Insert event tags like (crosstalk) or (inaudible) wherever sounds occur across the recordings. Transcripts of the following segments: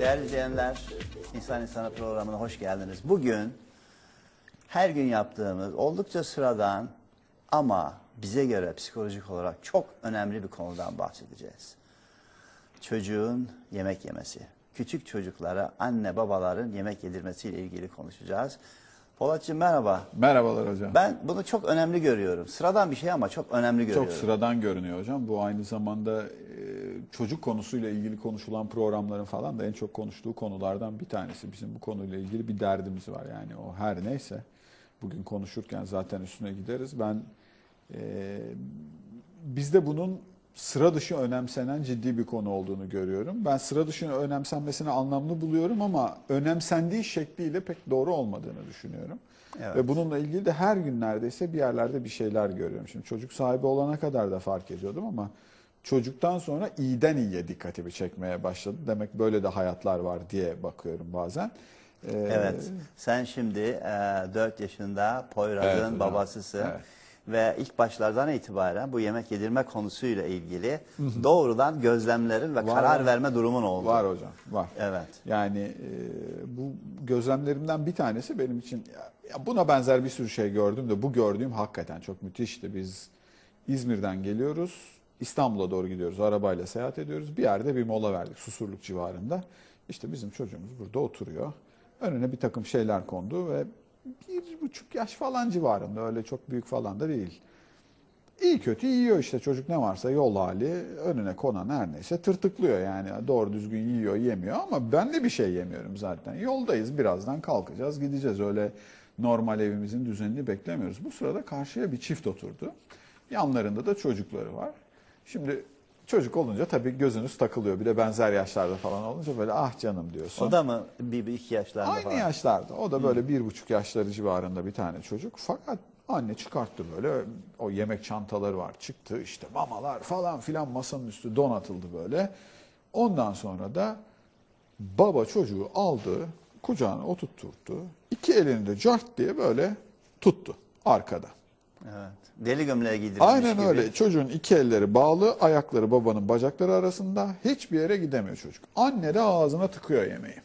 Değerli izleyenler, İnsan İnsana programına hoş geldiniz. Bugün her gün yaptığımız oldukça sıradan ama bize göre psikolojik olarak çok önemli bir konudan bahsedeceğiz. Çocuğun yemek yemesi. Küçük çocuklara anne babaların yemek yedirmesiyle ilgili konuşacağız. Polatcığım merhaba. Merhabalar hocam. Ben bunu çok önemli görüyorum. Sıradan bir şey ama çok önemli görüyorum. Çok sıradan görünüyor hocam. Bu aynı zamanda e, çocuk konusuyla ilgili konuşulan programların falan da en çok konuştuğu konulardan bir tanesi. Bizim bu konuyla ilgili bir derdimiz var. Yani o her neyse bugün konuşurken zaten üstüne gideriz. Ben e, bizde bunun sıra dışı önemsenen ciddi bir konu olduğunu görüyorum. Ben sıra dışı önemsenmesini anlamlı buluyorum ama önemsendiği şekliyle pek doğru olmadığını düşünüyorum. Evet. Ve bununla ilgili de her gün neredeyse bir yerlerde bir şeyler görüyorum. Şimdi çocuk sahibi olana kadar da fark ediyordum ama çocuktan sonra iyiden iyiye dikkatimi çekmeye başladı. Demek böyle de hayatlar var diye bakıyorum bazen. Ee, Evet. Sen şimdi e, 4 yaşında Poyraz'ın Evet babasısın. Evet. Ve ilk başlardan itibaren bu yemek yedirme konusuyla ilgili doğrudan gözlemlerin ve Var, karar verme durumun oldu. Var hocam, var. Evet. Yani e, bu gözlemlerimden bir tanesi benim için ya buna benzer bir sürü şey gördüm de bu gördüğüm hakikaten çok müthişti. Biz İzmir'den geliyoruz, İstanbul'a doğru gidiyoruz, arabayla seyahat ediyoruz. Bir yerde bir mola verdik Susurluk civarında. İşte bizim çocuğumuz burada oturuyor. Önüne bir takım şeyler kondu ve bir buçuk yaş falan civarında öyle çok büyük falan da değil. İyi kötü yiyor işte çocuk ne varsa yol hali önüne konan her neyse tırtıklıyor yani doğru düzgün yiyor yemiyor ama ben de bir şey yemiyorum zaten. Yoldayız birazdan kalkacağız gideceğiz öyle normal evimizin düzenini beklemiyoruz. Bu sırada karşıya bir çift oturdu. Yanlarında da çocukları var. Şimdi çocuk olunca tabii gözünüz takılıyor bir de benzer yaşlarda falan olunca böyle ah canım diyorsun. O da mı bir, bir iki yaşlarında Aynı falan? yaşlarda. O da böyle bir buçuk yaşları civarında bir tane çocuk. Fakat anne çıkarttı böyle o yemek çantaları var. Çıktı işte mamalar falan filan masanın üstü donatıldı böyle. Ondan sonra da baba çocuğu aldı kucağına oturtturdu. İki elini de cart diye böyle tuttu arkada. Evet. Deli gömleğe giydirilmiş Aynen gibi. öyle. Çocuğun iki elleri bağlı, ayakları babanın bacakları arasında. Hiçbir yere gidemiyor çocuk. Anne de ağzına tıkıyor yemeği.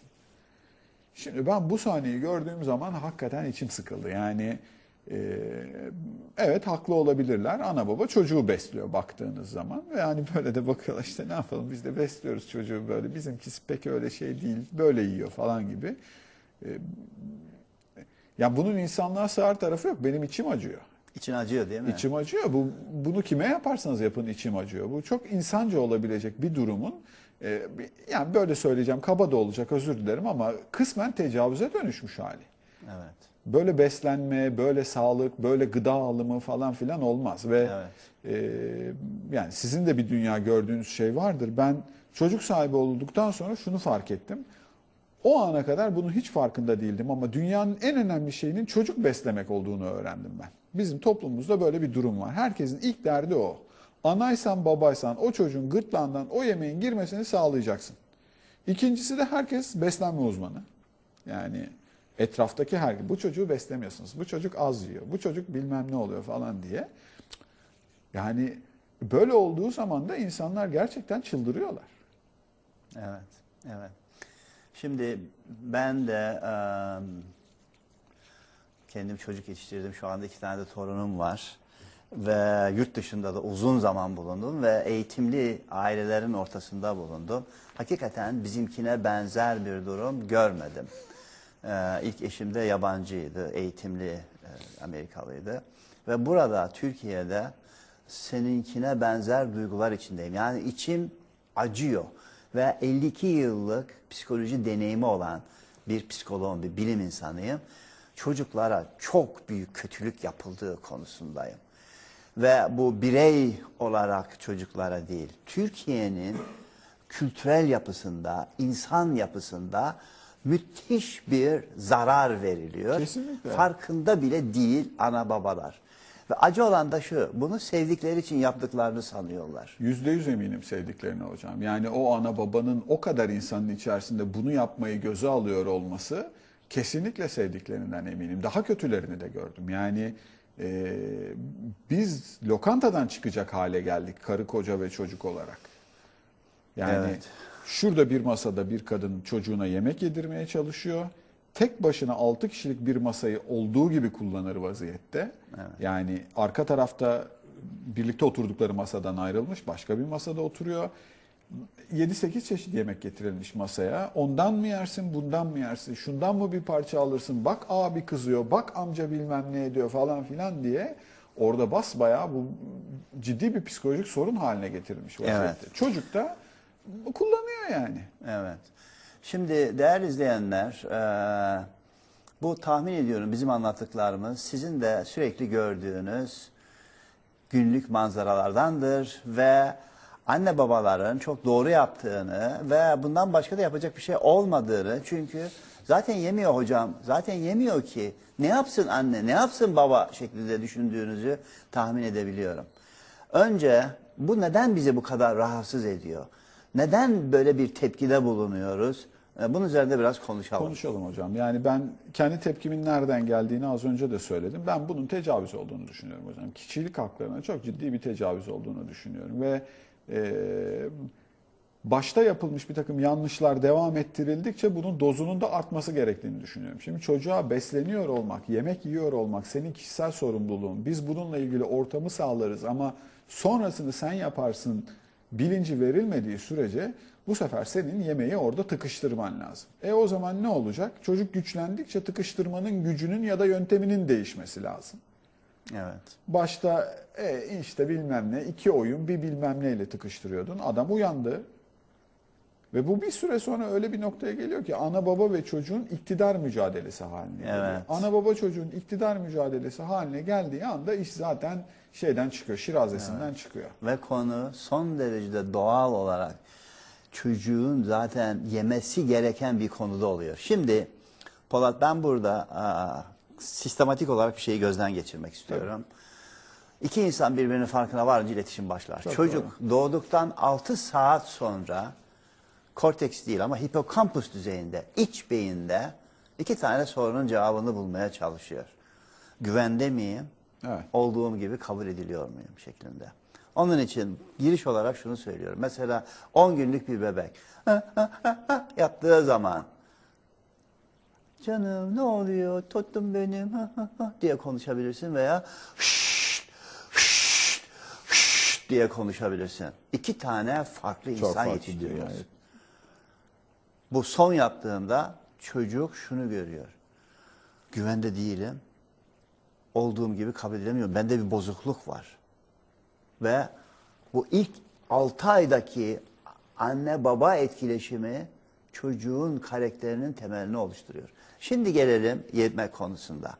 Şimdi ben bu sahneyi gördüğüm zaman hakikaten içim sıkıldı. Yani e, evet haklı olabilirler. Ana baba çocuğu besliyor baktığınız zaman. Ve yani böyle de bakıyorlar işte ne yapalım biz de besliyoruz çocuğu böyle. Bizimkisi pek öyle şey değil. Böyle yiyor falan gibi. E, ya bunun insanlığa sığar tarafı yok. Benim içim acıyor. İçin acıyor değil mi? İçim acıyor. Bu bunu kime yaparsanız yapın içim acıyor. Bu çok insanca olabilecek bir durumun e, yani böyle söyleyeceğim kaba da olacak özür dilerim ama kısmen tecavüze dönüşmüş hali. Evet. Böyle beslenme, böyle sağlık, böyle gıda alımı falan filan olmaz ve Evet. e, yani sizin de bir dünya gördüğünüz şey vardır. Ben çocuk sahibi olduktan sonra şunu fark ettim. O ana kadar bunun hiç farkında değildim ama dünyanın en önemli şeyinin çocuk beslemek olduğunu öğrendim ben. Bizim toplumumuzda böyle bir durum var. Herkesin ilk derdi o. Anaysan babaysan o çocuğun gırtlağından o yemeğin girmesini sağlayacaksın. İkincisi de herkes beslenme uzmanı. Yani etraftaki her bu çocuğu beslemiyorsunuz. Bu çocuk az yiyor. Bu çocuk bilmem ne oluyor falan diye. Yani böyle olduğu zaman da insanlar gerçekten çıldırıyorlar. Evet, evet. Şimdi ben de eee, kendim çocuk yetiştirdim. Şu anda iki tane de torunum var. Ve yurt dışında da uzun zaman bulundum ve eğitimli ailelerin ortasında bulundum. Hakikaten bizimkine benzer bir durum görmedim. Ee, ilk eşim de yabancıydı, eğitimli e, Amerikalıydı. Ve burada Türkiye'de seninkine benzer duygular içindeyim. Yani içim acıyor ve 52 yıllık psikoloji deneyimi olan bir psikoloğum, bir bilim insanıyım. Çocuklara çok büyük kötülük yapıldığı konusundayım. Ve bu birey olarak çocuklara değil, Türkiye'nin kültürel yapısında, insan yapısında müthiş bir zarar veriliyor. Kesinlikle. Farkında bile değil ana babalar. Ve acı olan da şu, bunu sevdikleri için yaptıklarını sanıyorlar. Yüzde yüz eminim sevdiklerine hocam. Yani o ana babanın o kadar insanın içerisinde bunu yapmayı göze alıyor olması kesinlikle sevdiklerinden eminim. Daha kötülerini de gördüm. Yani e, biz lokantadan çıkacak hale geldik karı koca ve çocuk olarak. Yani Evet. şurada bir masada bir kadın çocuğuna yemek yedirmeye çalışıyor. Tek başına 6 kişilik bir masayı olduğu gibi kullanır vaziyette. Yani arka tarafta birlikte oturdukları masadan ayrılmış, başka bir masada oturuyor. 7-8 çeşit yemek getirilmiş masaya. Ondan mı yersin, bundan mı yersin, şundan mı bir parça alırsın, bak abi kızıyor, bak amca bilmem ne ediyor falan filan diye orada basbayağı bu ciddi bir psikolojik sorun haline getirilmiş vaziyette. Çocuk da kullanıyor yani. Evet. Şimdi değerli izleyenler, eee, bu tahmin ediyorum bizim anlattıklarımız sizin de sürekli gördüğünüz günlük manzaralardandır ve anne babaların çok doğru yaptığını ve bundan başka da yapacak bir şey olmadığını çünkü zaten yemiyor hocam, zaten yemiyor ki ne yapsın anne, ne yapsın baba şeklinde düşündüğünüzü tahmin edebiliyorum. Önce bu neden bizi bu kadar rahatsız ediyor? Neden böyle bir tepkide bulunuyoruz? E, Bunun üzerinde biraz konuşalım. Konuşalım hocam. Yani ben kendi tepkimin nereden geldiğini az önce de söyledim. Ben bunun tecavüz olduğunu düşünüyorum hocam. Kişilik haklarına çok ciddi bir tecavüz olduğunu düşünüyorum. Ve başta yapılmış bir takım yanlışlar devam ettirildikçe bunun dozunun da artması gerektiğini düşünüyorum. Şimdi çocuğa besleniyor olmak, yemek yiyor olmak senin kişisel sorumluluğun. Biz bununla ilgili ortamı sağlarız ama sonrasını sen yaparsın bilinci verilmediği sürece bu sefer senin yemeği orada tıkıştırman lazım. E o zaman ne olacak? Çocuk güçlendikçe tıkıştırmanın gücünün ya da yönteminin değişmesi lazım. Evet. Başta e, işte bilmem ne iki oyun bir bilmem neyle tıkıştırıyordun. Adam uyandı. Ve bu bir süre sonra öyle bir noktaya geliyor ki ana baba ve çocuğun iktidar mücadelesi haline geliyor. Evet. Ana baba çocuğun iktidar mücadelesi haline geldiği anda iş zaten şeyden çıkıyor, şirazesinden çıkıyor. Ve konu son derecede doğal olarak çocuğun zaten yemesi gereken bir konuda oluyor. Şimdi Polat ben burada sistematik olarak bir şeyi gözden geçirmek istiyorum. İki insan birbirinin farkına varınca iletişim başlar. Çok Çocuk doğduktan 6 saat sonra korteks değil ama hipokampus düzeyinde, iç beyinde iki tane sorunun cevabını bulmaya çalışıyor. Güvende miyim? Evet. Olduğum gibi kabul ediliyor muyum şeklinde. Onun için giriş olarak şunu söylüyorum. Mesela 10 günlük bir bebek yaptığı zaman canım ne oluyor tuttum benim diye konuşabilirsin veya şşt, şşt, şşt diye konuşabilirsin. İki tane farklı Çok insan farklı yetiştiriyoruz. dünya, evet. Bu son yaptığımda çocuk şunu görüyor. Güvende değilim. Olduğum gibi kabul edilemiyorum. Bende bir bozukluk var. Ve bu ilk 6 aydaki anne baba etkileşimi çocuğun karakterinin temelini oluşturuyor. Şimdi gelelim yemek konusunda.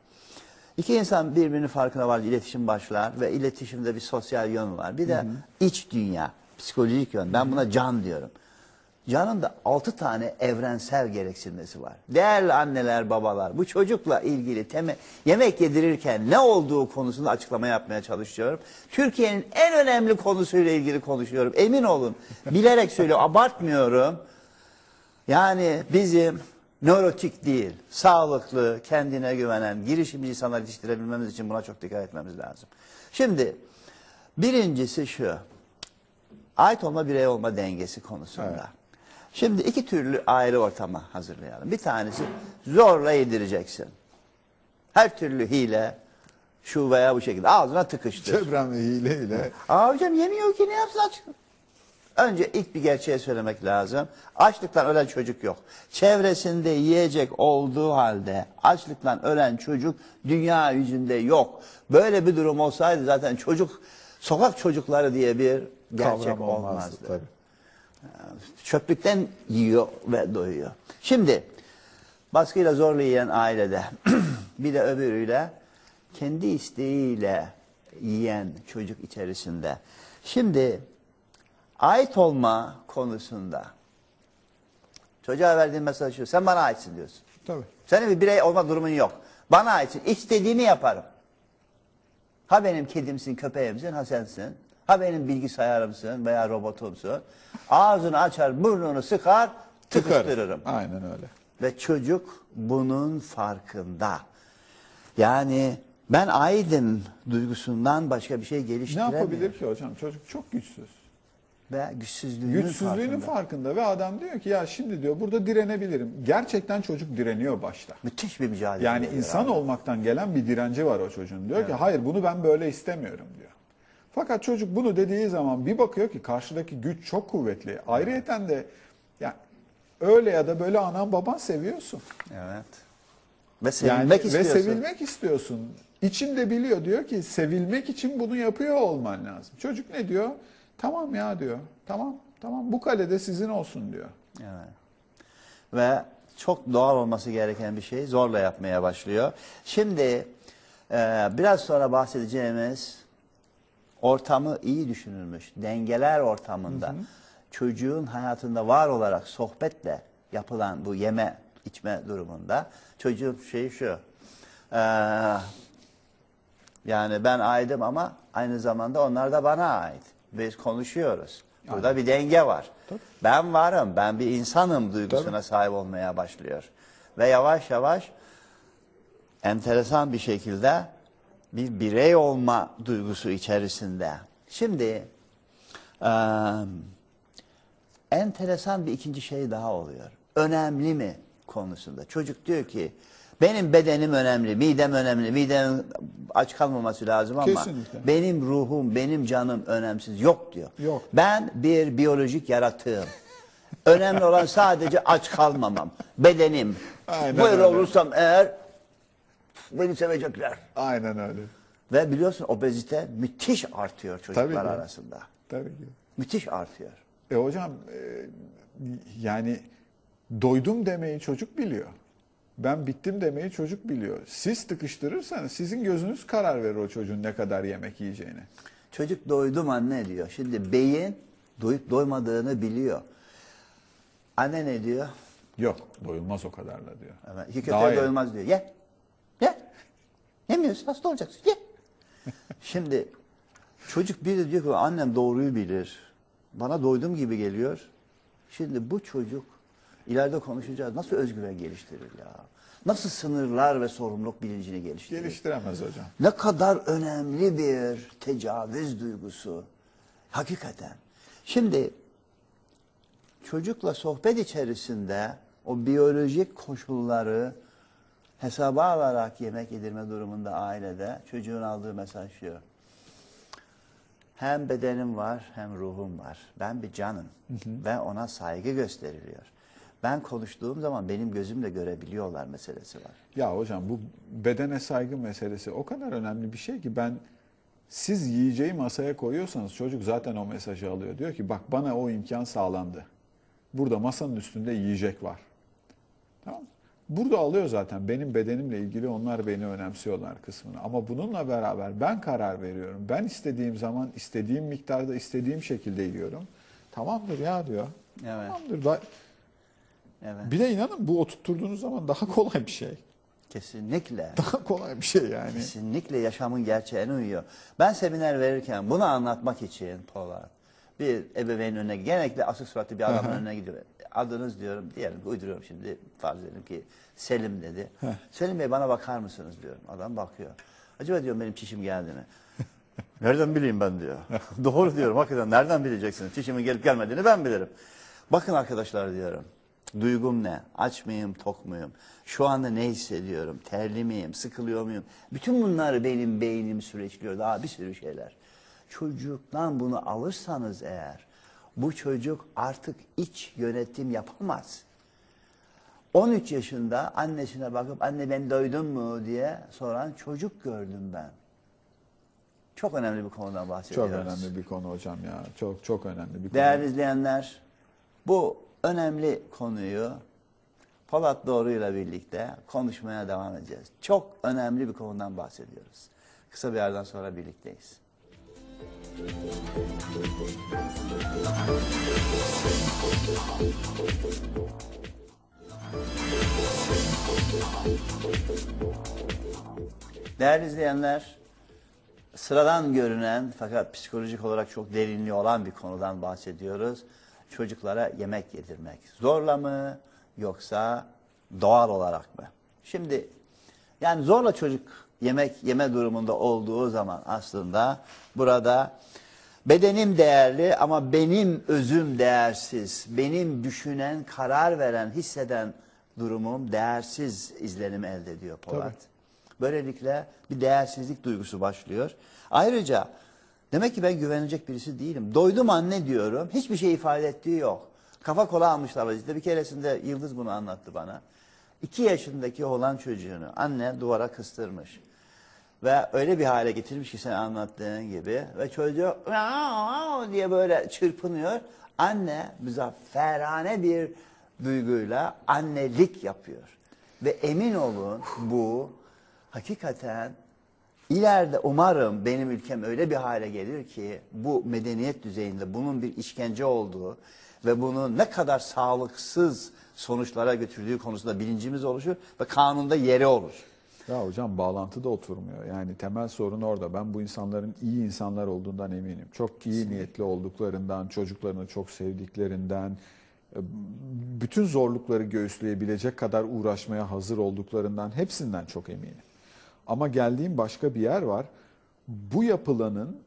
İki insan birbirinin farkına var, iletişim başlar ve iletişimde bir sosyal yön var. Bir de iç dünya, psikolojik yön. Ben buna can diyorum. Canın da altı tane evrensel gereksinmesi var. Değerli anneler, babalar, bu çocukla ilgili teme, yemek yedirirken ne olduğu konusunda açıklama yapmaya çalışıyorum. Türkiye'nin en önemli konusuyla ilgili konuşuyorum. Emin olun. Bilerek söylüyorum, (laughs) abartmıyorum. Yani bizim nörotik değil, sağlıklı, kendine güvenen, girişimci insanlar yetiştirebilmemiz için buna çok dikkat etmemiz lazım. Şimdi birincisi şu, ait olma birey olma dengesi konusunda. Evet. Şimdi iki türlü aile ortamı hazırlayalım. Bir tanesi zorla yedireceksin. Her türlü hile, şu veya bu şekilde ağzına tıkıştır. Çevremle hileyle Aa hocam yemiyor ki ne yapsın aç. Önce ilk bir gerçeği söylemek lazım. Açlıktan ölen çocuk yok. Çevresinde yiyecek olduğu halde açlıktan ölen çocuk dünya yüzünde yok. Böyle bir durum olsaydı zaten çocuk sokak çocukları diye bir gerçek kavram olmazdı. olmazdı tabii. Çöplükten yiyor ve doyuyor. Şimdi baskıyla zorla yiyen ailede (clears throat) bir de öbürüyle kendi isteğiyle yiyen çocuk içerisinde. Şimdi ait olma konusunda çocuğa verdiğin mesaj şu. Sen bana aitsin diyorsun. Tabii. Senin bir birey olma durumun yok. Bana aitsin. İstediğimi yaparım. Ha benim kedimsin, köpeğimsin, ha sensin. Ha benim bilgisayarımsın veya robotumsun. Ağzını açar, burnunu sıkar, tıkıştırırım. Aynen öyle. Ve çocuk bunun farkında. Yani ben aidim duygusundan başka bir şey Ne geliştiremiyor. yapabilir ki hocam? Çocuk çok güçsüz. Ve güçsüzlüğünün, Güçsüzlüğünün farkında. farkında ve adam diyor ki ya şimdi diyor burada direnebilirim. Gerçekten çocuk direniyor başta. Müthiş bir mücadele. Yani insan abi. olmaktan gelen bir direnci var o çocuğun. Diyor ki hayır bunu ben böyle istemiyorum diyor. Fakat çocuk bunu dediği zaman bir bakıyor ki karşıdaki güç çok kuvvetli. Ayrıyeten de yani öyle ya da böyle anan baban seviyorsun. Evet. Ve Yani sevilmek ve istiyorsun. sevilmek istiyorsun. İçinde biliyor diyor ki sevilmek için bunu yapıyor olman lazım. Çocuk ne diyor? Tamam ya diyor. Tamam tamam bu kalede sizin olsun diyor. Evet. Ve çok doğal olması gereken bir şey zorla yapmaya başlıyor. Şimdi e, biraz sonra bahsedeceğimiz ortamı iyi düşünülmüş, dengeler ortamında çocuğun hayatında var olarak sohbetle yapılan bu yeme içme durumunda çocuğun şeyi şu. e, yani ben aidim ama aynı zamanda onlar da bana ait. Biz konuşuyoruz. Burada bir denge var. Tabii. Ben varım, ben bir insanım duygusuna Tabii. sahip olmaya başlıyor. Ve yavaş yavaş enteresan bir şekilde bir birey olma duygusu içerisinde. Şimdi eee, enteresan bir ikinci şey daha oluyor. Önemli mi konusunda. Çocuk diyor ki benim bedenim önemli, midem önemli, midem aç kalmaması lazım ama Kesinlikle. benim ruhum, benim canım önemsiz. Yok diyor. Yok. Ben bir biyolojik yaratığım. Önemli olan sadece aç kalmamam. Bedenim. Aynen Böyle öyle. olursam eğer beni sevecekler. Aynen öyle. Ve biliyorsun obezite müthiş artıyor Tabii çocuklar ki. arasında. Tabii ki. Müthiş artıyor. E hocam e, yani doydum demeyi çocuk biliyor. Ben bittim demeyi çocuk biliyor. Siz tıkıştırırsanız sizin gözünüz karar verir o çocuğun ne kadar yemek yiyeceğine. Çocuk doydum anne diyor. Şimdi beyin doyup doymadığını biliyor. Anne ne diyor? Yok doyulmaz o kadarla diyor. Evet, iki kötüye doyulmaz diyor. Ye. Ye. Yemiyorsun hasta olacaksın. Ye. (laughs) Şimdi çocuk bir de diyor ki annem doğruyu bilir. Bana doydum gibi geliyor. Şimdi bu çocuk ileride konuşacağız. Nasıl özgüven geliştirir ya? Nasıl sınırlar ve sorumluluk bilincini geliştirir? Geliştiremez hocam. Ne kadar önemli bir tecavüz duygusu. Hakikaten. Şimdi çocukla sohbet içerisinde o biyolojik koşulları hesaba alarak yemek yedirme durumunda ailede çocuğun aldığı mesaj şu. Hem bedenim var hem ruhum var. Ben bir canım ve ona saygı gösteriliyor. Ben konuştuğum zaman benim gözümle görebiliyorlar meselesi var. Ya hocam bu bedene saygı meselesi o kadar önemli bir şey ki ben siz yiyeceği masaya koyuyorsanız çocuk zaten o mesajı alıyor. Diyor ki bak bana o imkan sağlandı. Burada masanın üstünde yiyecek var. Tamam? Burada alıyor zaten benim bedenimle ilgili onlar beni önemsiyorlar kısmını. Ama bununla beraber ben karar veriyorum. Ben istediğim zaman istediğim miktarda istediğim şekilde yiyorum. Tamamdır ya diyor. Evet. Tamamdır. Evet. Bir de inanın bu oturttuğunuz zaman daha kolay bir şey. Kesinlikle. (laughs) Daha kolay bir şey yani. Kesinlikle yaşamın gerçeğine uyuyor. Ben seminer verirken bunu anlatmak için Polat bir ebeveynin önüne genellikle asık suratlı bir adamın önüne gidiyor. Adınız diyorum diyelim ki uyduruyorum şimdi farz edelim ki Selim dedi. Selim Bey bana bakar mısınız diyorum. Adam bakıyor. Acaba diyorum benim çişim geldi mi? (laughs) Nereden bileyim ben diyor. (laughs) Doğru diyorum hakikaten nereden bileceksiniz? Çişimin gelip gelmediğini ben bilirim. Bakın arkadaşlar diyorum. Duygum ne? Aç mıyım, tok muyum? Şu anda ne hissediyorum? Terli miyim, sıkılıyor muyum? Bütün bunları benim beynim süreçliyor. Daha bir sürü şeyler. Çocuktan bunu alırsanız eğer, bu çocuk artık iç yönetim yapamaz. 13 yaşında annesine bakıp anne ben doydum mu diye soran çocuk gördüm ben. Çok önemli bir konudan Çok bahsediyoruz. önemli bir konu hocam ya. Çok çok önemli bir konu. Değerli izleyenler, bu önemli konuyu Polat Doğru ile birlikte konuşmaya devam edeceğiz. Çok önemli bir konudan bahsediyoruz. Kısa bir yerden sonra birlikteyiz. Değerli izleyenler, sıradan görünen fakat psikolojik olarak çok derinliği olan bir konudan bahsediyoruz. Çocuklara yemek yedirmek. Zorla mı yoksa doğal olarak mı? Şimdi yani zorla çocuk yemek yeme durumunda olduğu zaman aslında burada Bedenim değerli ama benim özüm değersiz. Benim düşünen, karar veren, hisseden durumum değersiz izlenim elde ediyor Polat. Tabii. Böylelikle bir değersizlik duygusu başlıyor. Ayrıca demek ki ben güvenilecek birisi değilim. Doydum anne diyorum. Hiçbir şey ifade ettiği yok. Kafa kola almışlar vaziyette. Bir keresinde Yıldız bunu anlattı bana. İki yaşındaki olan çocuğunu anne duvara kıstırmış. Ve öyle bir hale getirmiş ki sen anlattığın gibi. Ve çocuk "Aa!" diye böyle çırpınıyor. Anne müzafferane bir duyguyla annelik yapıyor. Ve emin olun bu hakikaten ileride umarım benim ülkem öyle bir hale gelir ki bu medeniyet düzeyinde bunun bir işkence olduğu ve bunun ne kadar sağlıksız sonuçlara götürdüğü konusunda bilincimiz oluşur ve kanunda yeri olur. Ya hocam bağlantı da oturmuyor. Yani temel sorun orada. Ben bu insanların iyi insanlar olduğundan eminim. Çok iyi niyetli olduklarından, çocuklarını çok sevdiklerinden, e, bütün zorlukları göğüsleyebilecek kadar uğraşmaya hazır olduklarından hepsinden çok eminim. Ama geldiğim başka bir yer var. Bu yapılanın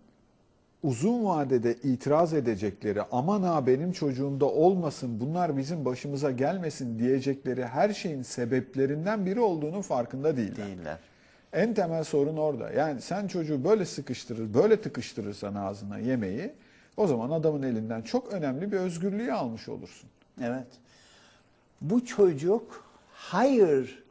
uzun vadede itiraz edecekleri aman ha benim çocuğumda olmasın bunlar bizim başımıza gelmesin diyecekleri her şeyin sebeplerinden biri olduğunun farkında değiller. Değiller. En temel sorun orada. Yani sen çocuğu böyle sıkıştırır, böyle tıkıştırırsan ağzına yemeği o zaman adamın elinden çok önemli bir özgürlüğü almış olursun. Evet. Bu çocuk hayır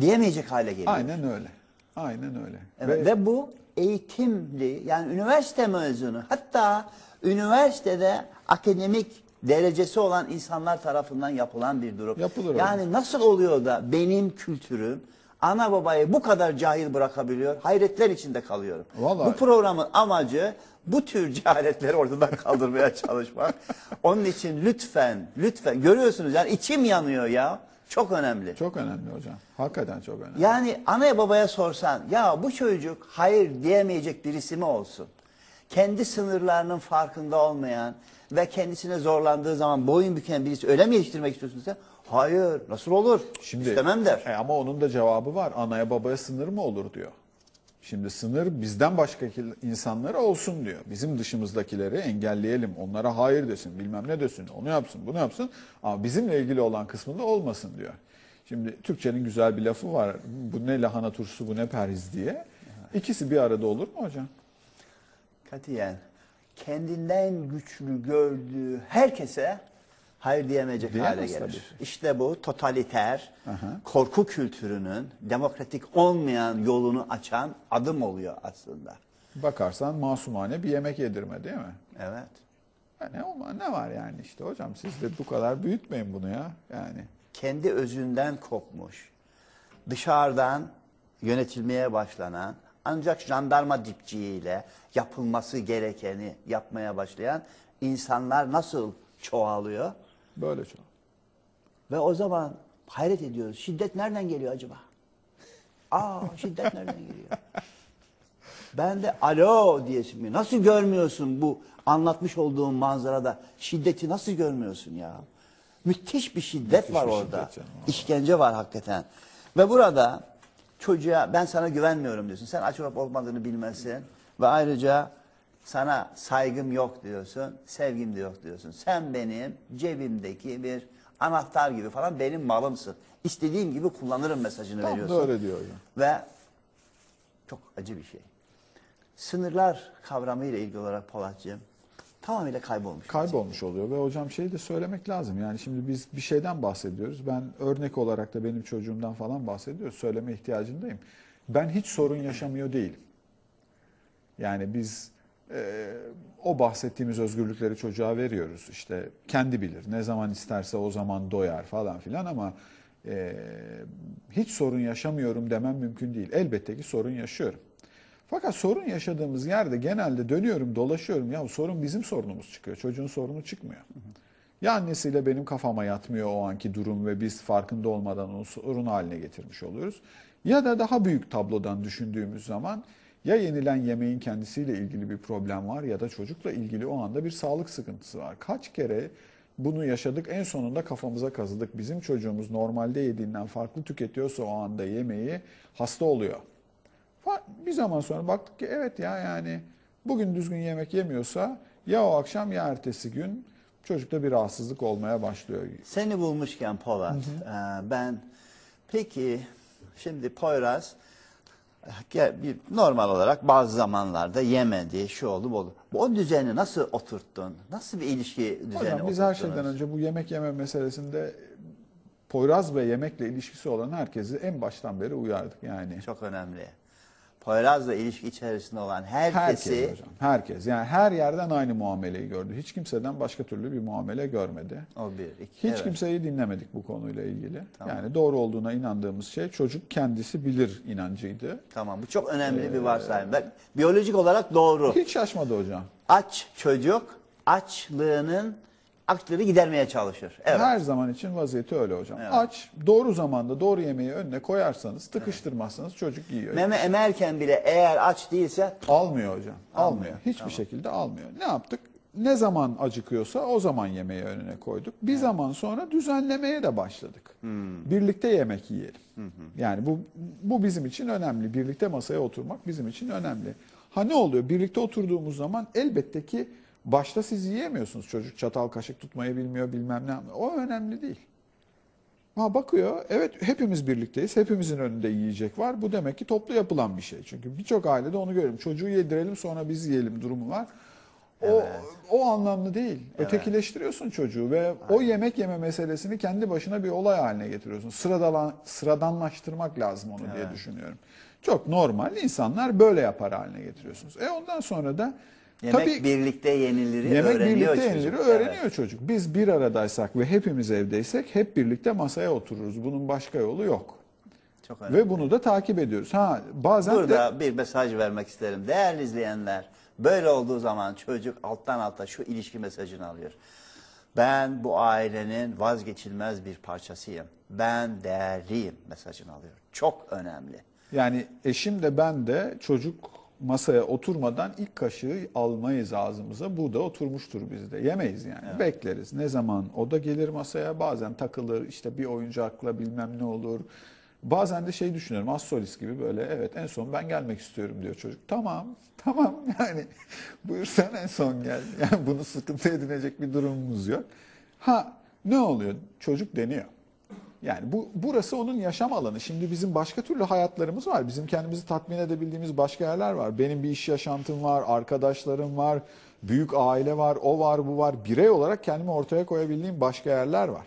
diyemeyecek hale geliyor. Aynen öyle. Aynen öyle. Evet, ve, bu eğitimli yani üniversite mezunu hatta üniversitede akademik derecesi olan insanlar tarafından yapılan bir durum. Yapılır yani nasıl oluyor da benim kültürüm ana babayı bu kadar cahil bırakabiliyor? Hayretler içinde kalıyorum. Vallahi- Bu programın amacı bu tür (laughs) cehaletleri ortadan kaldırmaya çalışmak. Onun için lütfen, lütfen görüyorsunuz yani içim yanıyor ya. Çok önemli. Çok önemli hocam. Hakikaten çok önemli. Yani anaya babaya sorsan ya bu çocuk hayır diyemeyecek birisi mi olsun? Kendi sınırlarının farkında olmayan ve kendisine zorlandığı zaman boyun büken birisi öyle mi yetiştirmek istiyorsun sen? Hayır nasıl olur? İstemem der. E ama onun da cevabı var. Anaya babaya sınır mı olur diyor. Şimdi sınır bizden başka insanlara olsun diyor. Bizim dışımızdakileri engelleyelim. Onlara hayır desin, bilmem ne desin, onu yapsın, bunu yapsın. Ama bizimle ilgili olan kısmında olmasın diyor. Şimdi Türkçenin güzel bir lafı var. Bu ne lahana turşusu, bu ne perhiz diye. İkisi bir arada olur mu hocam? Katiyen kendinden güçlü gördüğü herkese hayır diyemeyecek Diyemez hale gelir. tabii. İşte bu totaliter, Aha. korku kültürünün demokratik olmayan yolunu açan adım oluyor aslında. Bakarsan masumane bir yemek yedirme değil mi? Evet. Ya ne, olma, ne var yani işte hocam siz de bu kadar büyütmeyin bunu ya. Yani kendi özünden kopmuş, dışarıdan yönetilmeye başlanan, ancak jandarma dipçiğiyle yapılması gerekeni yapmaya başlayan insanlar nasıl çoğalıyor? Böyle çok. Ve o zaman hayret ediyoruz. Şiddet nereden geliyor acaba? (laughs) Aa şiddet nereden geliyor? Ben de alo diyesim geliyor. Nasıl görmüyorsun bu anlatmış olduğum manzarada şiddeti nasıl görmüyorsun ya? Müthiş bir şiddet Müthiş var bir orada. şiddet canım. İşkence var hakikaten. Ve burada çocuğa ben sana güvenmiyorum diyorsun. Sen aç olup olmadığını bilmezsin. Ve ayrıca sana saygım yok diyorsun. Sevgim de yok diyorsun. Sen benim cebimdeki bir anahtar gibi falan benim malımsın. İstediğim gibi kullanırım mesajını Tam veriyorsun. da öyle diyor hocam. Ve çok acı bir şey. Sınırlar kavramıyla ilgili olarak Polatcığım tamamıyla kaybolmuş. Kaybolmuş oluyor ve hocam şeyi de söylemek lazım. Yani şimdi biz bir şeyden bahsediyoruz. Ben örnek olarak da benim çocuğumdan falan bahsediyoruz. Söyleme ihtiyacındayım. Ben hiç sorun yaşamıyor değilim. Yani biz e, o bahsettiğimiz özgürlükleri çocuğa veriyoruz. İşte kendi bilir. Ne zaman isterse o zaman doyar falan filan ama e, hiç sorun yaşamıyorum demem mümkün değil. Elbette ki sorun yaşıyorum. Fakat sorun yaşadığımız yerde genelde dönüyorum, dolaşıyorum. Ya sorun bizim sorunumuz çıkıyor. Çocuğun sorunu çıkmıyor. Ya annesiyle benim kafama yatmıyor o anki durum ve biz farkında olmadan onu sorun haline getirmiş oluyoruz. Ya da daha büyük tablodan düşündüğümüz zaman ya yenilen yemeğin kendisiyle ilgili bir problem var ya da çocukla ilgili o anda bir sağlık sıkıntısı var. Kaç kere bunu yaşadık en sonunda kafamıza kazıdık. Bizim çocuğumuz normalde yediğinden farklı tüketiyorsa o anda yemeği hasta oluyor. Bir zaman sonra baktık ki evet ya yani Bugün düzgün yemek yemiyorsa ya o akşam ya ertesi gün çocukta bir rahatsızlık olmaya başlıyor. Seni bulmuşken Polat, e, ben peki şimdi Poyraz bir normal olarak bazı zamanlarda yemedi, şu oldu bu oldu. O düzeni nasıl oturttun? Nasıl bir ilişki düzeni Hocam biz her şeyden önce bu yemek yeme meselesinde Poyraz ve yemekle ilişkisi olan herkesi en baştan beri uyardık yani. Çok önemli. Poyraz'la ilişki içerisinde olan herkesi Herkes hocam. Herkes. Yani her yerden aynı muameleyi gördü. Hiç kimseden başka türlü bir muamele görmedi. o bir, iki. Hiç evet. kimseyi dinlemedik bu konuyla ilgili. Tamam. Yani doğru olduğuna inandığımız şey çocuk kendisi bilir inancıydı. Tamam bu çok önemli Ee, bir varsayım. Bak, biyolojik olarak doğru. Hiç şaşmadı hocam. Aç çocuk açlığının açlığı gidermeye çalışır. Evet. Her zaman için vaziyeti öyle hocam. Evet. Aç, doğru zamanda doğru yemeği önüne koyarsanız, tıkıştırmazsanız çocuk yiyor. Meme emerken bile eğer aç değilse Almıyor hocam. Almıyor. Almıyor, Hiçbir tamam. şekilde almıyor. Ne yaptık? Ne zaman acıkıyorsa o zaman yemeği önüne koyduk. Bir zaman sonra düzenlemeye de başladık. Hmm. Birlikte yemek yiyelim. Yani bu bu bizim için önemli. Birlikte masaya oturmak bizim için önemli. Ha ne oluyor? Birlikte oturduğumuz zaman elbette ki başta siz yiyemiyorsunuz. Çocuk çatal kaşık tutmayı bilmiyor bilmem ne. O önemli değil. Ha bakıyor, evet hepimiz birlikteyiz, hepimizin önünde yiyecek var. Bu demek ki toplu yapılan bir şey. Çünkü birçok ailede onu görüyorum. Çocuğu yedirelim sonra biz yiyelim durumu var. O, Evet. o anlamlı değil. Ötekileştiriyorsun çocuğu ve o yemek yeme meselesini kendi başına bir olay haline getiriyorsun. Sıradalan, sıradanlaştırmak lazım onu diye Evet. düşünüyorum. Çok normal insanlar böyle yapar haline getiriyorsunuz. E ondan sonra da yemek tabii birlikte yenilir, Yemek öğreniyor birlikte çocuk. yenilir, Evet. öğreniyor çocuk. Biz bir aradaysak ve hepimiz evdeysek hep birlikte masaya otururuz. Bunun başka yolu yok. Çok önemli. Ve bunu da takip ediyoruz. Ha bazen de Burada bir mesaj vermek isterim. Değerli izleyenler, böyle olduğu zaman çocuk alttan alta şu ilişki mesajını alıyor. Ben bu ailenin vazgeçilmez bir parçasıyım. Ben değerliyim mesajını alıyor. Çok önemli. yani eşim de ben de çocuk masaya oturmadan ilk kaşığı almayız ağzımıza. Bu da oturmuştur bizde. Yemeyiz yani. Bekleriz. Ne zaman o da gelir masaya bazen takılır işte bir oyuncakla bilmem ne olur. Bazen de şey düşünüyorum az solist gibi böyle evet en son ben gelmek istiyorum diyor çocuk. Tamam tamam (laughs) yani buyur sen en son gel. Yani bunu sıkıntı edinecek bir durumumuz yok. Ha ne oluyor? Çocuk deniyor. Yani bu burası onun yaşam alanı. Şimdi bizim başka türlü hayatlarımız var. Bizim kendimizi tatmin edebildiğimiz başka yerler var. Benim bir iş yaşantım var, arkadaşlarım var, büyük aile var, o var, bu var. Birey olarak kendimi ortaya koyabildiğim başka yerler var.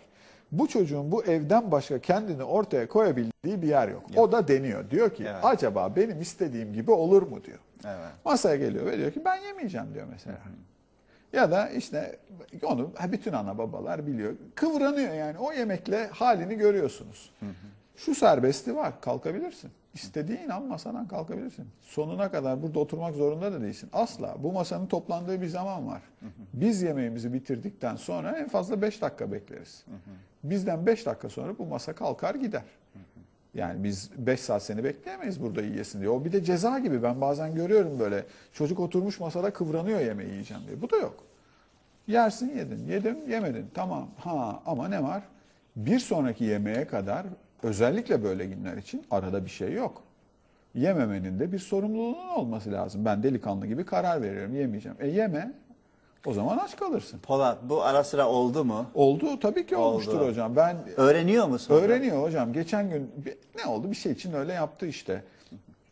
Bu çocuğun bu evden başka kendini ortaya koyabildiği bir yer yok. O da deniyor. Diyor ki Evet. acaba benim istediğim gibi olur mu diyor. Evet. Masaya geliyor ve diyor ki ben yemeyeceğim diyor mesela. Ya da işte onu bütün ana babalar biliyor. Kıvranıyor yani o yemekle halini görüyorsunuz. Şu serbesti var kalkabilirsin. İstediğin an masadan kalkabilirsin. Sonuna kadar burada oturmak zorunda da değilsin. Asla. Bu masanın toplandığı bir zaman var. Biz yemeğimizi bitirdikten sonra en fazla 5 dakika bekleriz. Bizden 5 dakika sonra bu masa kalkar gider. Yani biz 5 saat seni bekleyemeyiz burada yiyesin diye. O bir de ceza gibi ben bazen görüyorum böyle. Çocuk oturmuş masada kıvranıyor yemeği yiyeceğim diye. Bu da yok. Yersin yedin, yedim yemedin. Tamam ha ama ne var? Bir sonraki yemeğe kadar özellikle böyle günler için arada bir şey yok. Yememenin de bir sorumluluğunun olması lazım. Ben delikanlı gibi karar veriyorum yemeyeceğim. E yeme o zaman aç kalırsın. Polat bu ara sıra oldu mu? Oldu tabii ki Oldu. olmuştur hocam. Ben Öğreniyor musun? Öğreniyor hocam. Geçen gün bir- ne oldu? Bir şey için öyle yaptı işte.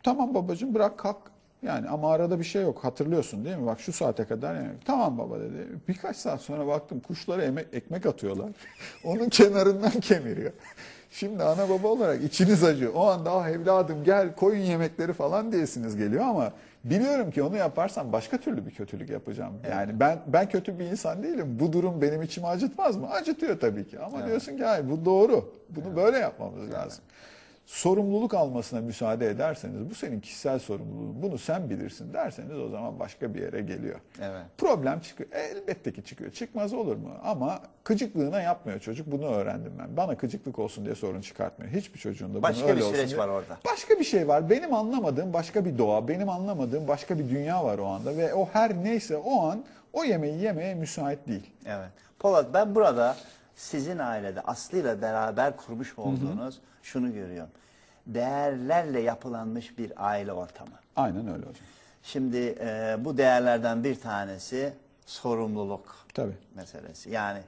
Tamam babacığım bırak kalk. Yani ama arada bir şey yok. Hatırlıyorsun değil mi? Bak şu saate kadar yani. Tamam baba dedi. Birkaç saat sonra baktım kuşlara emek, ekmek atıyorlar. (laughs) Onun kenarından kemiriyor. (laughs) Şimdi ana baba olarak içiniz acıyor. O anda ah evladım gel koyun yemekleri falan diyesiniz geliyor ama biliyorum ki onu yaparsam başka türlü bir kötülük yapacağım. Yani ben ben kötü bir insan değilim. Bu durum benim içimi acıtmaz mı? Acıtıyor tabii ki. Ama diyorsun ki hayır bu doğru. Bunu böyle yapmamız lazım. Sorumluluk almasına müsaade ederseniz bu senin kişisel sorumluluğun. Bunu sen bilirsin derseniz o zaman başka bir yere geliyor. Evet. Problem çıkıyor. E, elbette ki çıkıyor. Çıkmaz olur mu? Ama gıcıklığına yapmıyor çocuk. Bunu öğrendim ben. Bana gıcıklık olsun diye sorun çıkartmıyor. Hiçbir çocuğun da Başka bunu öyle bir olsun süreç diye- var orada. Başka bir şey var. Benim anlamadığım başka bir doğa, benim anlamadığım başka bir dünya var o anda ve o her neyse o an o yemeği yemeye müsait değil. Evet. Polat ben burada sizin ailede Aslı ile beraber kurmuş olduğunuz şunu görüyorum. Değerlerle yapılanmış bir aile ortamı. Aynen öyle hocam. Şimdi e, bu değerlerden bir tanesi sorumluluk Tabii. meselesi. Yani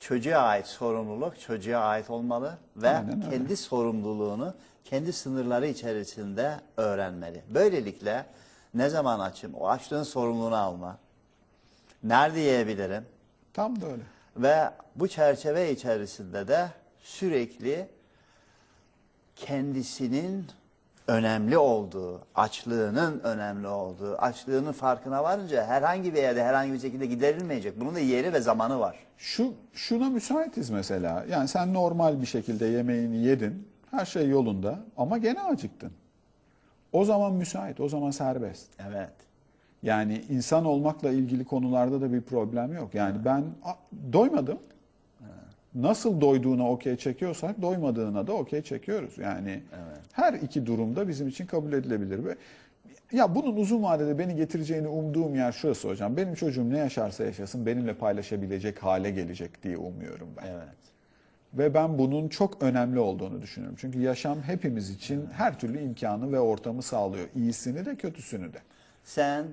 çocuğa ait sorumluluk çocuğa ait olmalı ve Aynen öyle. kendi sorumluluğunu kendi sınırları içerisinde öğrenmeli. Böylelikle ne zaman açım o açlığın sorumluluğunu alma. Nerede yiyebilirim? Tam da öyle. Ve bu çerçeve içerisinde de sürekli kendisinin önemli olduğu, açlığının önemli olduğu, açlığının farkına varınca herhangi bir yerde herhangi bir şekilde giderilmeyecek. Bunun da yeri ve zamanı var. Şu şuna müsaitiz mesela. Yani sen normal bir şekilde yemeğini yedin. Her şey yolunda ama gene acıktın. O zaman müsait, o zaman serbest. Evet. Yani insan olmakla ilgili konularda da bir problem yok. Yani ben doymadım. Nasıl doyduğuna okey çekiyorsak doymadığına da okey çekiyoruz. Yani her iki durumda bizim için kabul edilebilir. Ve ya bunun uzun vadede beni getireceğini umduğum yer şurası hocam. Benim çocuğum ne yaşarsa yaşasın benimle paylaşabilecek hale gelecek diye umuyorum ben. Evet. Ve ben bunun çok önemli olduğunu düşünüyorum. Çünkü yaşam hepimiz için her türlü imkanı ve ortamı sağlıyor. İyisini de kötüsünü de. Sen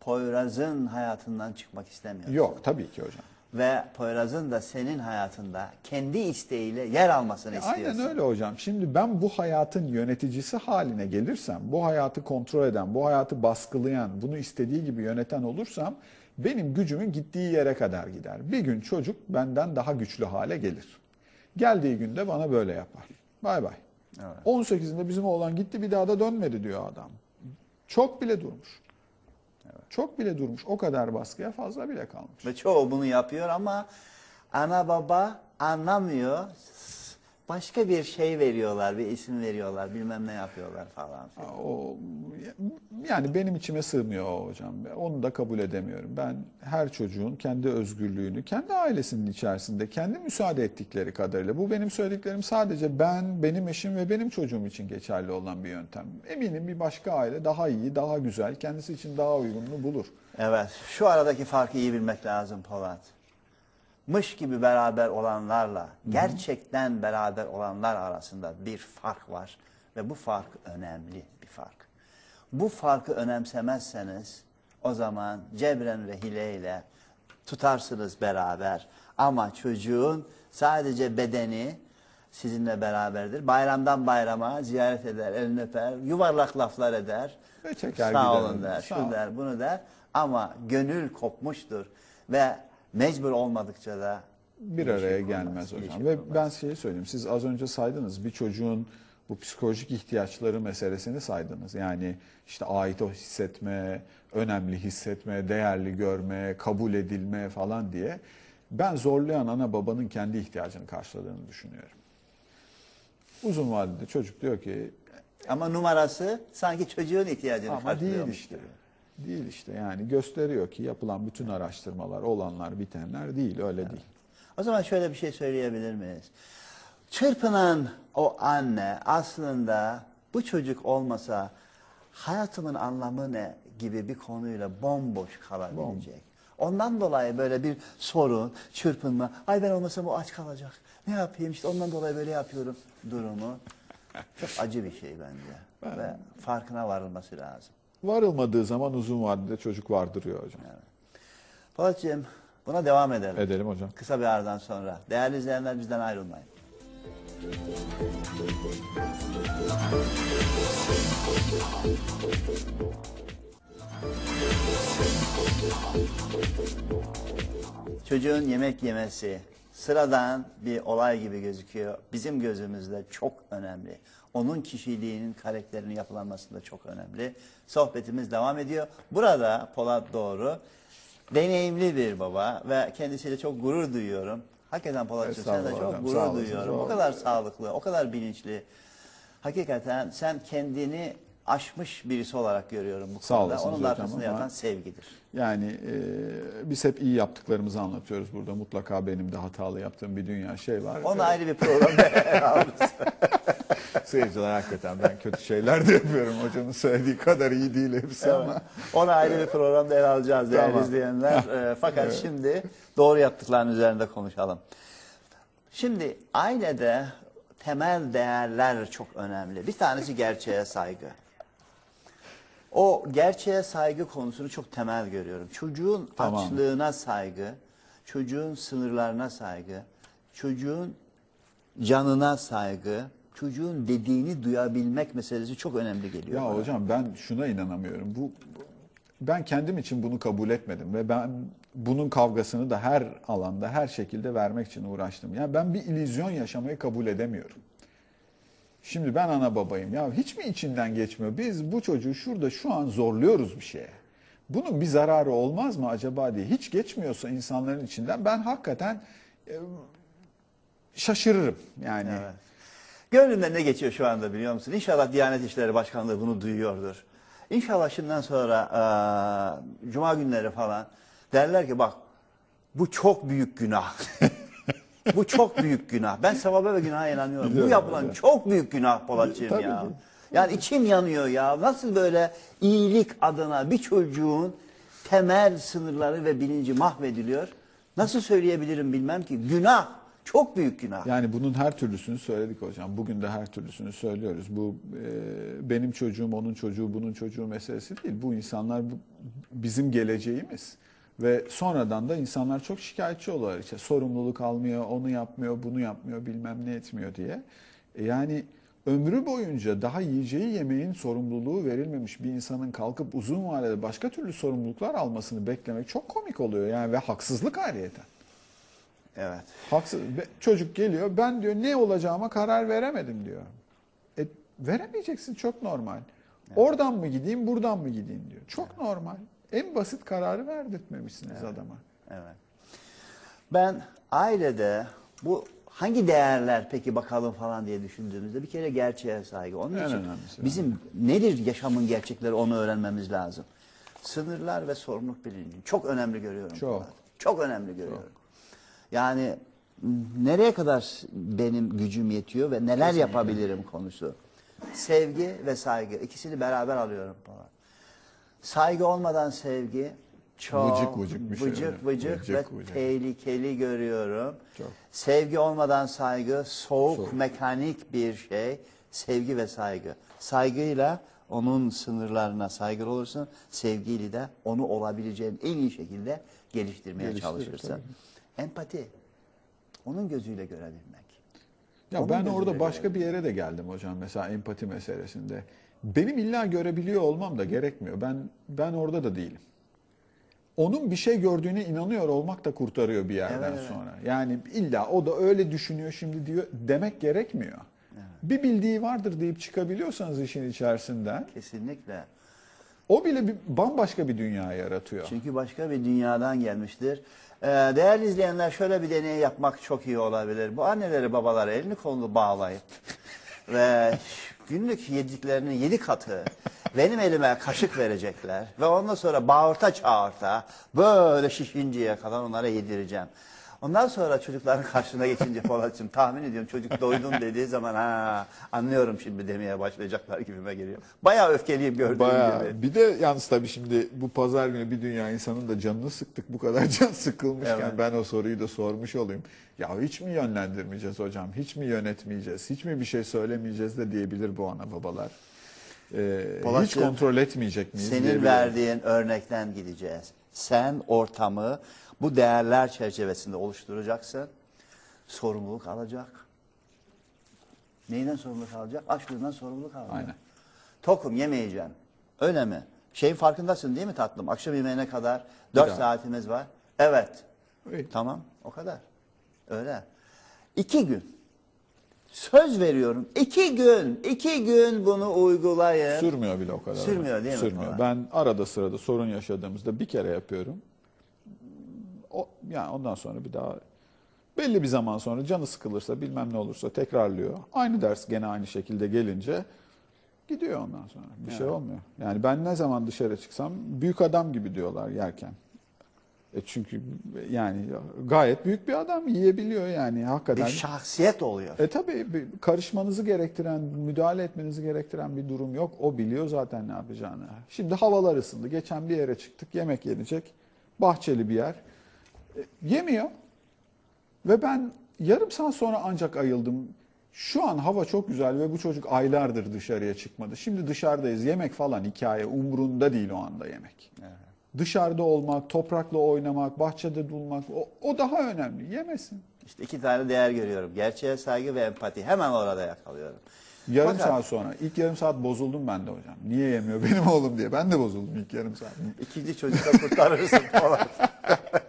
Poyraz'ın hayatından çıkmak istemiyorsun. Yok tabii ki hocam. Ve Poyraz'ın da senin hayatında kendi isteğiyle yer almasını istiyorsun. Aynen öyle hocam. Şimdi ben bu hayatın yöneticisi haline gelirsem, bu hayatı kontrol eden, bu hayatı baskılayan, bunu istediği gibi yöneten olursam benim gücümün gittiği yere kadar gider. Bir gün çocuk benden daha güçlü hale gelir. Geldiği günde bana böyle yapar. Bay bay. Evet. 18'inde bizim oğlan gitti bir daha da dönmedi diyor adam. Çok bile durmuş. Çok bile durmuş. O kadar baskıya fazla bile kalmış. Ve çoğu bunu yapıyor ama ana baba anlamıyor. Başka bir şey veriyorlar, bir isim veriyorlar, bilmem ne yapıyorlar falan. filan. O yani benim içime sığmıyor hocam. Onu da kabul edemiyorum. Ben her çocuğun kendi özgürlüğünü, kendi ailesinin içerisinde, kendi müsaade ettikleri kadarıyla. Bu benim söylediklerim sadece ben, benim eşim ve benim çocuğum için geçerli olan bir yöntem. Eminim bir başka aile daha iyi, daha güzel, kendisi için daha uygununu bulur. Evet, şu aradaki farkı iyi bilmek lazım Polat. Mış gibi beraber olanlarla, gerçekten beraber olanlar arasında bir fark var. Ve bu fark önemli bir fark. Bu farkı önemsemezseniz o zaman cebren ve hileyle tutarsınız beraber. Ama çocuğun sadece bedeni sizinle beraberdir. Bayramdan bayrama ziyaret eder, elini öper, yuvarlak laflar eder. Ve çeker Sağ olun der, Sağ şu ol. der, bunu der. Ama gönül kopmuştur ve mecbur olmadıkça da bir araya kurmaz, gelmez hocam. ilişki Ve ben şeyi söyleyeyim. Siz az önce saydınız bir çocuğun bu psikolojik ihtiyaçları meselesini saydınız. Yani işte ait o hissetme, önemli hissetme, değerli görme, kabul edilme falan diye. Ben zorlayan ana babanın kendi ihtiyacını karşıladığını düşünüyorum. Uzun vadede çocuk diyor ki Ama numarası sanki çocuğun ihtiyacını ama değil karşılıyormuş işte. gibi. Değil işte yani gösteriyor ki yapılan bütün araştırmalar, olanlar, bitenler değil, öyle değil. O zaman şöyle bir şey söyleyebilir miyiz? Çırpınan o anne aslında bu çocuk olmasa hayatımın anlamı ne gibi bir konuyla bomboş kalabilecek. Ondan dolayı böyle bir sorun, çırpınma, ay ben olmasam o aç kalacak. Ne yapayım işte ondan dolayı böyle yapıyorum durumu. Çok acı bir şey bence. Ve farkına varılması lazım. Varılmadığı zaman uzun vadede çocuk vardırıyor hocam. Polatcığım buna devam edelim. Edelim hocam. Kısa bir aradan sonra. Değerli izleyenler bizden ayrılmayın. Çocuğun yemek yemesi sıradan bir olay gibi gözüküyor. Bizim gözümüzde çok önemli. Onun kişiliğinin, karakterinin yapılanmasında çok önemli. Sohbetimiz devam ediyor. Burada Polat Doğru deneyimli bir baba ve kendisiyle çok gurur duyuyorum. Hakikaten Polatcığım sen de çok hocam, gurur duyuyorum. O kadar sağlıklı, o kadar bilinçli. Hakikaten sen kendini aşmış birisi olarak görüyorum bu Sağ konuda. Onun arkasında yatan sevgidir. Yani e, biz hep iyi yaptıklarımızı anlatıyoruz burada. Mutlaka benim de hatalı yaptığım bir dünya şey var. Onu E, ayrı bir alırız. (laughs) Seyirciler hakikaten ben kötü şeyler de yapıyorum. Hocamın söylediği kadar iyi değil hepsi ama. Onu ayrı bir programda ele alacağız değerli Tamam. izleyenler. Ee, (laughs) fakat şimdi doğru yaptıkların üzerinde konuşalım. Şimdi ailede temel değerler çok önemli. Bir tanesi gerçeğe saygı. O gerçeğe saygı konusunu çok temel görüyorum. Çocuğun Tamam. açlığına saygı, çocuğun sınırlarına saygı, çocuğun canına saygı, çocuğun dediğini duyabilmek meselesi çok önemli geliyor. Ya bana. hocam ben şuna inanamıyorum. Bu ben kendim için bunu kabul etmedim ve ben bunun kavgasını da her alanda, her şekilde vermek için uğraştım. Yani ben bir illüzyon yaşamayı kabul edemiyorum. Şimdi ben ana babayım. Ya hiç mi içinden geçmiyor? Biz bu çocuğu şurada şu an zorluyoruz bir şeye. Bunun bir zararı olmaz mı acaba diye hiç geçmiyorsa insanların içinden ben hakikaten e, şaşırırım. Yani Evet. Gönlümden ne geçiyor şu anda biliyor musun? İnşallah Diyanet İşleri Başkanlığı bunu duyuyordur. İnşallah şimdiden sonra eee, Cuma günleri falan derler ki bak bu çok büyük günah. (laughs) bu çok büyük günah. Ben sevaba ve günaha inanıyorum. Bu yapılan hocam. çok büyük günah Polatcığım Tabii ya. ki. Yani içim yanıyor ya. Nasıl böyle iyilik adına bir çocuğun temel sınırları ve bilinci mahvediliyor? Nasıl söyleyebilirim bilmem ki. Günah. Çok büyük günah. Yani bunun her türlüsünü söyledik hocam. Bugün de her türlüsünü söylüyoruz. Bu e, benim çocuğum, onun çocuğu, bunun çocuğu meselesi değil. Bu insanlar bu, bizim geleceğimiz. Ve sonradan da insanlar çok şikayetçi oluyorlar. İşte sorumluluk almıyor, onu yapmıyor, bunu yapmıyor, bilmem ne etmiyor diye. E, yani ömrü boyunca daha yiyeceği yemeğin sorumluluğu verilmemiş bir insanın kalkıp uzun vadede başka türlü sorumluluklar almasını beklemek çok komik oluyor. Yani ve haksızlık ayrıyeten. Evet. Haksız. Çocuk geliyor ben diyor ne olacağıma karar veremedim diyor. E, veremeyeceksin çok normal. Oradan mı gideyim buradan mı gideyim diyor. Çok normal. En basit kararı verdirtmemişsiniz adama. Evet. Ben ailede bu hangi değerler peki bakalım falan diye düşündüğümüzde bir kere gerçeğe saygı. Onun En için önemlisi. bizim nedir yaşamın gerçekleri onu öğrenmemiz lazım. Sınırlar ve sorumluluk bilincini çok önemli görüyorum. Çok. Çok önemli görüyorum. Yani m, nereye kadar benim gücüm yetiyor ve neler yapabilirim konusu. Sevgi ve saygı ikisini beraber alıyorum Polat. Saygı olmadan sevgi çok Vıcık vıcık bir şey vıcık, öyle. vıcık ve Vıcık vıcık. tehlikeli görüyorum. Çok. Sevgi olmadan saygı soğuk, Soğuk. mekanik bir şey. Sevgi ve saygı. Saygıyla onun sınırlarına saygılı olursun. Sevgiyle de onu olabileceğin en iyi şekilde geliştirmeye Geliştirir, çalışırsın. tabii. Empati. Onun gözüyle görebilmek. Ya Onun ben orada başka görebilmek. bir yere de geldim hocam mesela empati meselesinde. Benim illa görebiliyor olmam da gerekmiyor. Ben ben orada da değilim. Onun bir şey gördüğüne inanıyor olmak da kurtarıyor bir yerden Evet, evet. sonra. Yani illa o da öyle düşünüyor şimdi diyor demek gerekmiyor. Bir bildiği vardır deyip çıkabiliyorsanız işin içerisinden Kesinlikle. o bile bir bambaşka bir dünya yaratıyor. Çünkü başka bir dünyadan gelmiştir. Ee, değerli izleyenler şöyle bir deney yapmak çok iyi olabilir. Bu anneleri babaları elini kolunu bağlayıp ve (laughs) günlük yediklerinin yedi katı benim elime kaşık verecekler ve ondan sonra bağırta çağırta böyle şişinceye kadar onlara yedireceğim. Ondan sonra çocukların karşısına geçince Polat'cığım tahmin ediyorum çocuk doydum dediği zaman ha anlıyorum şimdi demeye başlayacaklar gibime geliyor. Bayağı öfkeliyim gördüğüm Bayağı. gibi. Bir de yalnız tabii şimdi bu pazar günü bir dünya insanın da canını sıktık. Bu kadar (laughs) can sıkılmışken Evet. ben o soruyu da sormuş olayım. Ya hiç mi yönlendirmeyeceğiz hocam? Hiç mi yönetmeyeceğiz? Hiç mi bir şey söylemeyeceğiz de diyebilir bu ana babalar. Ee, hiç kontrol etmeyecek miyiz? Senin verdiğin örnekten gideceğiz. Sen ortamı bu değerler çerçevesinde oluşturacaksın. Sorumluluk alacak. Neyden sorumluluk alacak? Açlığından sorumluluk alacak. Aynen. Tokum yemeyeceğim. Öyle mi? Şeyin farkındasın değil mi tatlım? Akşam yemeğine kadar 4 daha. saatimiz var. Evet. İyi. Tamam o kadar. Öyle. İki gün. Söz veriyorum. İki gün. iki gün bunu uygulayın. Sürmüyor bile o kadar. Sürmüyor değil mi Sürmüyor. Ben arada sırada sorun yaşadığımızda bir kere yapıyorum. O, yani ondan sonra bir daha belli bir zaman sonra canı sıkılırsa bilmem ne olursa tekrarlıyor. Aynı ders gene aynı şekilde gelince gidiyor ondan sonra. Bir şey olmuyor. Yani ben ne zaman dışarı çıksam büyük adam gibi diyorlar yerken. E çünkü yani gayet büyük bir adam yiyebiliyor yani hakikaten. Bir şahsiyet oluyor. E tabii karışmanızı gerektiren, müdahale etmenizi gerektiren bir durum yok. O biliyor zaten ne yapacağını. Şimdi havalar ısındı. Geçen bir yere çıktık. Yemek yenecek. Bahçeli bir yer. Yemiyor. Ve ben yarım saat sonra ancak ayıldım. Şu an hava çok güzel ve bu çocuk aylardır dışarıya çıkmadı. Şimdi dışarıdayız. Yemek falan hikaye. Umrunda değil o anda yemek. Dışarıda olmak, toprakla oynamak, bahçede bulmak o, o daha önemli. Yemesin. İşte iki tane değer görüyorum. Gerçeğe saygı ve empati. Hemen orada yakalıyorum. Yarım Fakat- saat sonra. ilk yarım saat bozuldum ben de hocam. Niye yemiyor benim (laughs) oğlum diye. Ben de bozuldum ilk yarım saat. İkinci çocukta kurtarırsın Polat. (laughs)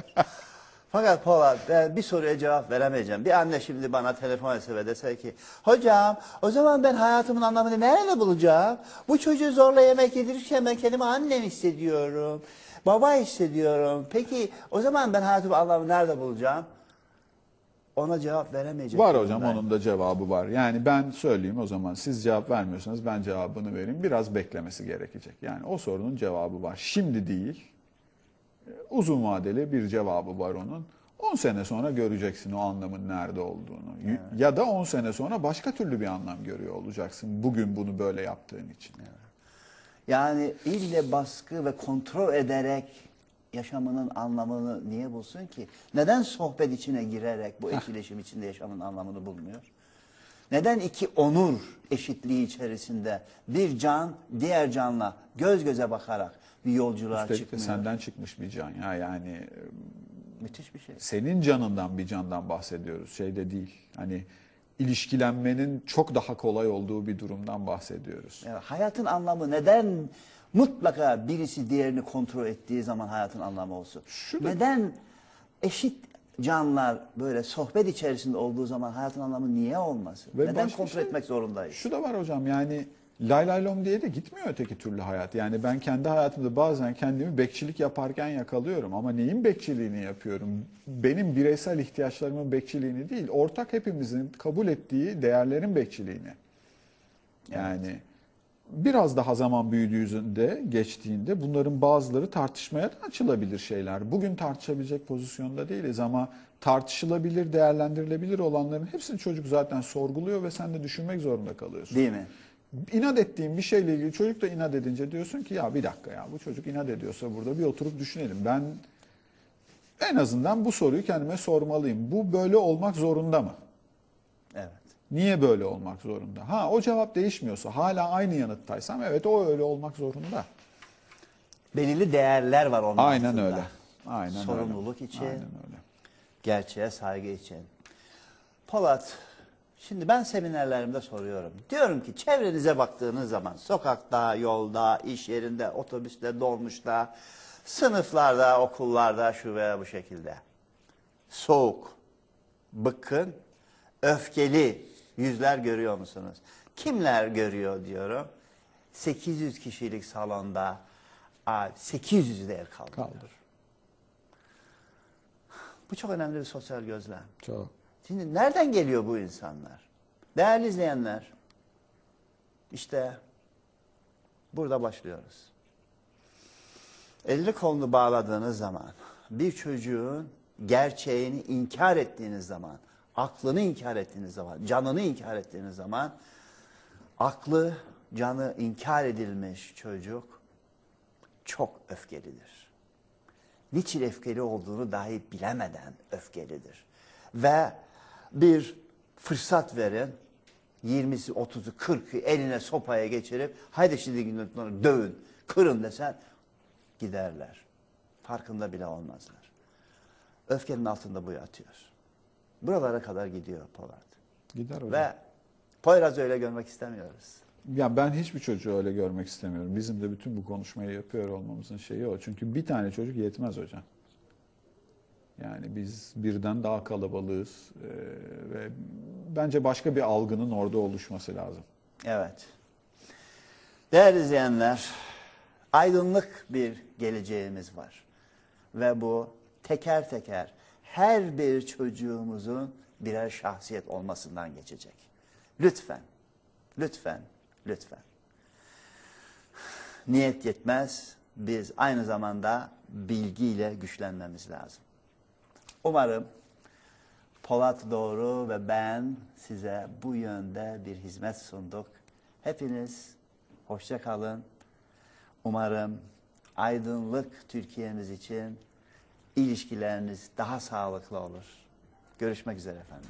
Fakat Polat ben bir soruya cevap veremeyeceğim. Bir anne şimdi bana telefon etse ve dese ki hocam o zaman ben hayatımın anlamını nerede bulacağım? Bu çocuğu zorla yemek yedirirken ben kendimi annem hissediyorum. Baba hissediyorum. Peki o zaman ben hayatımın anlamını nerede bulacağım? Ona cevap veremeyeceğim. Var hocam onun da cevabı var. Yani ben söyleyeyim o zaman siz cevap vermiyorsanız ben cevabını vereyim. Biraz beklemesi gerekecek. Yani o sorunun cevabı var. Şimdi değil. Uzun vadeli bir cevabı var onun. 10 sene sonra göreceksin o anlamın nerede olduğunu. Y- Ya da 10 sene sonra başka türlü bir anlam görüyor olacaksın. Bugün bunu böyle yaptığın için. Yani ille baskı ve kontrol ederek yaşamının anlamını niye bulsun ki? Neden sohbet içine girerek bu (laughs) etkileşim içinde yaşamın anlamını bulmuyor? Neden iki onur eşitliği içerisinde bir can diğer canla göz göze bakarak bir yolculuğa Üstelik çıkmıyor? senden çıkmış bir can ya yani e, Müthiş bir şey. senin canından bir candan bahsediyoruz. Şeyde değil. Hani ilişkilenmenin çok daha kolay olduğu bir durumdan bahsediyoruz. Yani hayatın anlamı neden mutlaka birisi diğerini kontrol ettiği zaman hayatın anlamı olsun? Şu da- Neden eşit canlar böyle sohbet içerisinde olduğu zaman hayatın anlamı niye olmasın? Ve neden kontrol şey- etmek zorundayız? Şu da var hocam yani lay lay lom diye de gitmiyor öteki türlü hayat. Yani ben kendi hayatımda bazen kendimi bekçilik yaparken yakalıyorum ama neyin bekçiliğini yapıyorum? Benim bireysel ihtiyaçlarımın bekçiliğini değil, ortak hepimizin kabul ettiği değerlerin bekçiliğini. Yani biraz daha zaman büyüdüğünde, geçtiğinde bunların bazıları tartışmaya da açılabilir şeyler. Bugün tartışabilecek pozisyonda değiliz ama tartışılabilir, değerlendirilebilir olanların hepsini çocuk zaten sorguluyor ve sen de düşünmek zorunda kalıyorsun. Değil mi? İnat ettiğin bir şeyle ilgili çocuk da inat edince diyorsun ki ya bir dakika ya bu çocuk inat ediyorsa burada bir oturup düşünelim. Ben en azından bu soruyu kendime sormalıyım. Bu böyle olmak zorunda mı? Evet. Niye böyle olmak zorunda? Ha o cevap değişmiyorsa hala aynı yanıttaysam evet o öyle olmak zorunda. Belirli değerler var onun Aynen altında. öyle. Aynen Sorumluluk öyle. için. Aynen öyle. Gerçeğe saygı için. Polat, şimdi ben seminerlerimde soruyorum. Diyorum ki çevrenize baktığınız zaman sokakta, yolda, iş yerinde, otobüste, dolmuşta, sınıflarda, okullarda şu veya bu şekilde. Soğuk, bıkkın, öfkeli yüzler görüyor musunuz? Kimler görüyor diyorum. 800 kişilik salonda aa, 800 de el kaldırıyor. Kaldır. Bu çok önemli bir sosyal gözlem. Çok. Şimdi nereden geliyor bu insanlar? Değerli izleyenler, işte burada başlıyoruz. Elini kolunu bağladığınız zaman, bir çocuğun gerçeğini inkar ettiğiniz zaman, aklını inkar ettiğiniz zaman, canını inkar ettiğiniz zaman, aklı, canı inkar edilmiş çocuk çok öfkelidir niçin öfkeli olduğunu dahi bilemeden öfkelidir. Ve bir fırsat verin, 20'si, 30'u, 40'ı eline sopaya geçirip haydi şimdi gidin onları dövün, kırın desen giderler. Farkında bile olmazlar. Öfkenin altında bu yatıyor. Buralara kadar gidiyor Polat. Gider hocam. Ve Poyraz'ı öyle görmek istemiyoruz. Ya ben hiçbir çocuğu öyle görmek istemiyorum. Bizim de bütün bu konuşmayı yapıyor olmamızın şeyi o. Çünkü bir tane çocuk yetmez hocam. Yani biz birden daha kalabalığız Ee, ve bence başka bir algının orada oluşması lazım. Evet. Değerli izleyenler, aydınlık bir geleceğimiz var. Ve bu teker teker her bir çocuğumuzun birer şahsiyet olmasından geçecek. Lütfen, lütfen, lütfen. Niyet yetmez, biz aynı zamanda bilgiyle güçlenmemiz lazım. Umarım Polat Doğru ve ben size bu yönde bir hizmet sunduk. Hepiniz hoşça kalın. Umarım aydınlık Türkiye'miz için ilişkileriniz daha sağlıklı olur. Görüşmek üzere efendim.